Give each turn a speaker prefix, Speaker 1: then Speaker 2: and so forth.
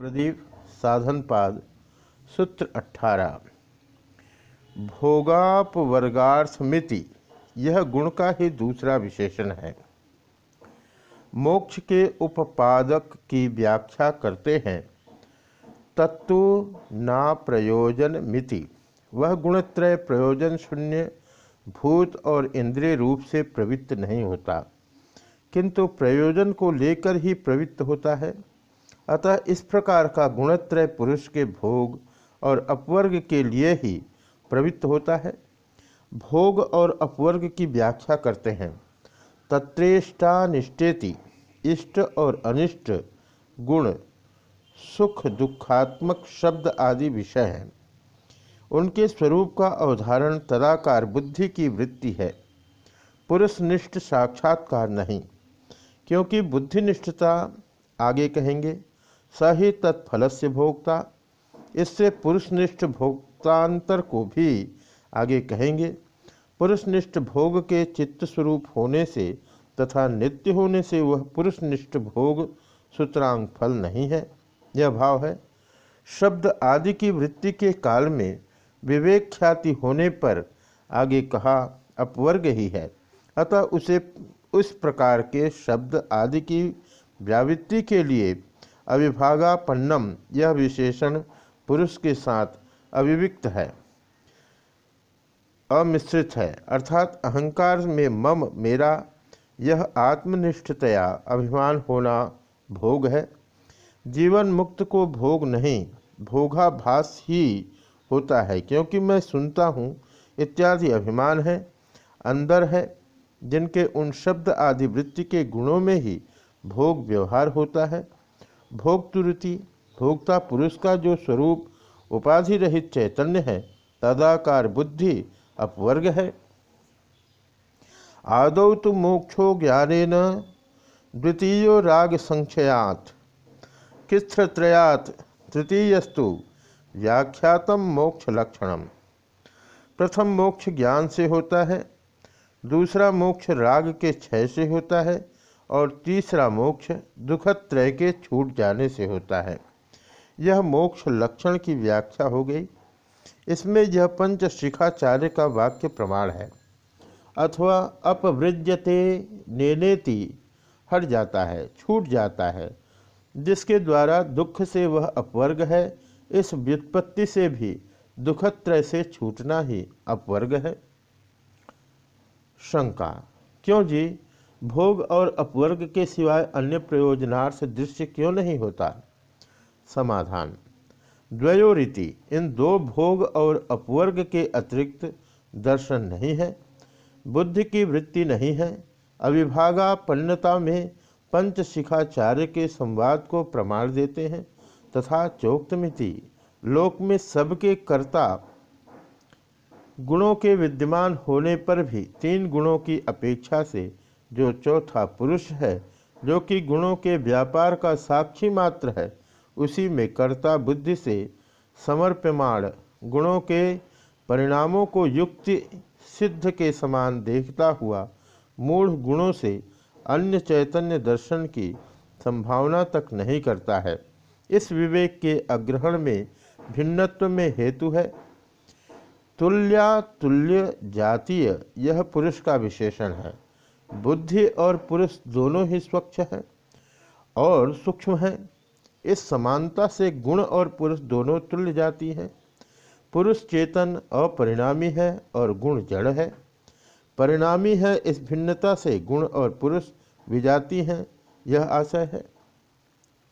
Speaker 1: प्रदीप साधनपाद, सूत्र अठारह भोगापवर्गार्थमिति, यह गुण का ही दूसरा विशेषण है। मोक्ष के उपपादक की व्याख्या करते हैं तत्व ना प्रयोजन मिति वह गुणत्रय प्रयोजन शून्य, भूत और इंद्रिय रूप से प्रवृत्त नहीं होता, किंतु प्रयोजन को लेकर ही प्रवृत्त होता है। अतः इस प्रकार का गुणत्रय पुरुष के भोग और अपवर्ग के लिए ही प्रवृत्त होता है। भोग और अपवर्ग की व्याख्या करते हैं। तत्रेष्टानिष्टेति इष्ट और अनिष्ट गुण, सुख दुखात्मक शब्द आदि विषय हैं। उनके स्वरूप का अवधारण तदाकार बुद्धि की वृत्ति है। पुरुषनिष्ठ साक्षात्कार नहीं, क्योंकि बुद्धिनिष्ठता आगे कहेंगे। स ही तत्फल से भोक्ता। इससे पुरुषनिष्ठ भोक्तांतर को भी आगे कहेंगे। पुरुषनिष्ठ भोग के चित्त स्वरूप होने से तथा नित्य होने से वह पुरुषनिष्ठ भोग सूत्रांग फल नहीं है। यह भाव है। शब्द आदि की वृत्ति के काल में विवेक ख्याति होने पर आगे कहा, अपवर्ग ही है। अतः उसे उस प्रकार के शब्द आदि की व्यावृत्ति के लिए अविभागापन्नम, यह विशेषण पुरुष के साथ अविविक्त है। अमिश्रित है, अर्थात अहंकार में मम मेरा, यह आत्मनिष्ठतया अभिमान होना भोग है। जीवन मुक्त को भोग नहीं, भोगाभास ही होता है, क्योंकि मैं सुनता हूँ, इत्यादि अभिमान है, अंदर है, जिनके उन शब्द आदि वृत्ति के गुणों में ही भोग व्यवहार होता है। भोक्तुरुति, भोक्ता पुरुष का जो स्वरूप उपाधि रहित चैतन्य है, तदाकार बुद्धि अपवर्ग है। आदौ तो मोक्षो ज्ञान द्वितीय राग संक्षयात किस्त्रयात तृतीयस्तु व्याख्यातम मोक्ष लक्षणम प्रथम मोक्ष ज्ञान से होता है, दूसरा मोक्ष राग के क्षय से होता है और तीसरा मोक्ष दुखद त्रय के छूट जाने से होता है। यह मोक्ष लक्षण की व्याख्या हो गई। इसमें यह पंच शिखाचार्य का वाक्य प्रमाण है। अथवा अपवृज्यते नेनेति, हट जाता है, छूट जाता है, जिसके द्वारा दुख से वह अपवर्ग है, इस व्युत्पत्ति से भी दुखत्रय से छूटना ही अपवर्ग है। शंका, क्यों जी? भोग और अपवर्ग के सिवाय अन्य प्रयोजनार्थ दृश्य क्यों नहीं होता? समाधान। द्वयोरीति, इन दो भोग और अपवर्ग के अतिरिक्त दर्शन नहीं है, बुद्धि की वृत्ति नहीं है, अविभागापन्नता में पंच शिखाचार्य के संवाद को प्रमाण देते हैं तथा चोक्तमिति, लोक में सबके कर्ता गुणों के विद्यमान होने पर भी तीन गुणों की अपेक्षा से जो चौथा पुरुष है, जो कि गुणों के व्यापार का साक्षी मात्र है, उसी में कर्ता बुद्धि से समर्प्यमाण गुणों के परिणामों को युक्ति सिद्ध के समान देखता हुआ मूढ़ गुणों से अन्य चैतन्य दर्शन की संभावना तक नहीं करता है। इस विवेक के अग्रहण में भिन्नत्व में हेतु है। तुल्या तुल्य जातीय यह पुरुष का विशेषण है। बुद्धि और पुरुष दोनों ही स्वच्छ हैं और सूक्ष्म हैं। इस समानता से गुण और पुरुष दोनों तुल्य जाती हैं। पुरुष चेतन अपरिणामी है और गुण जड़ है। परिणामी है इस भिन्नता से गुण और पुरुष विजाती हैं, यह आशय है।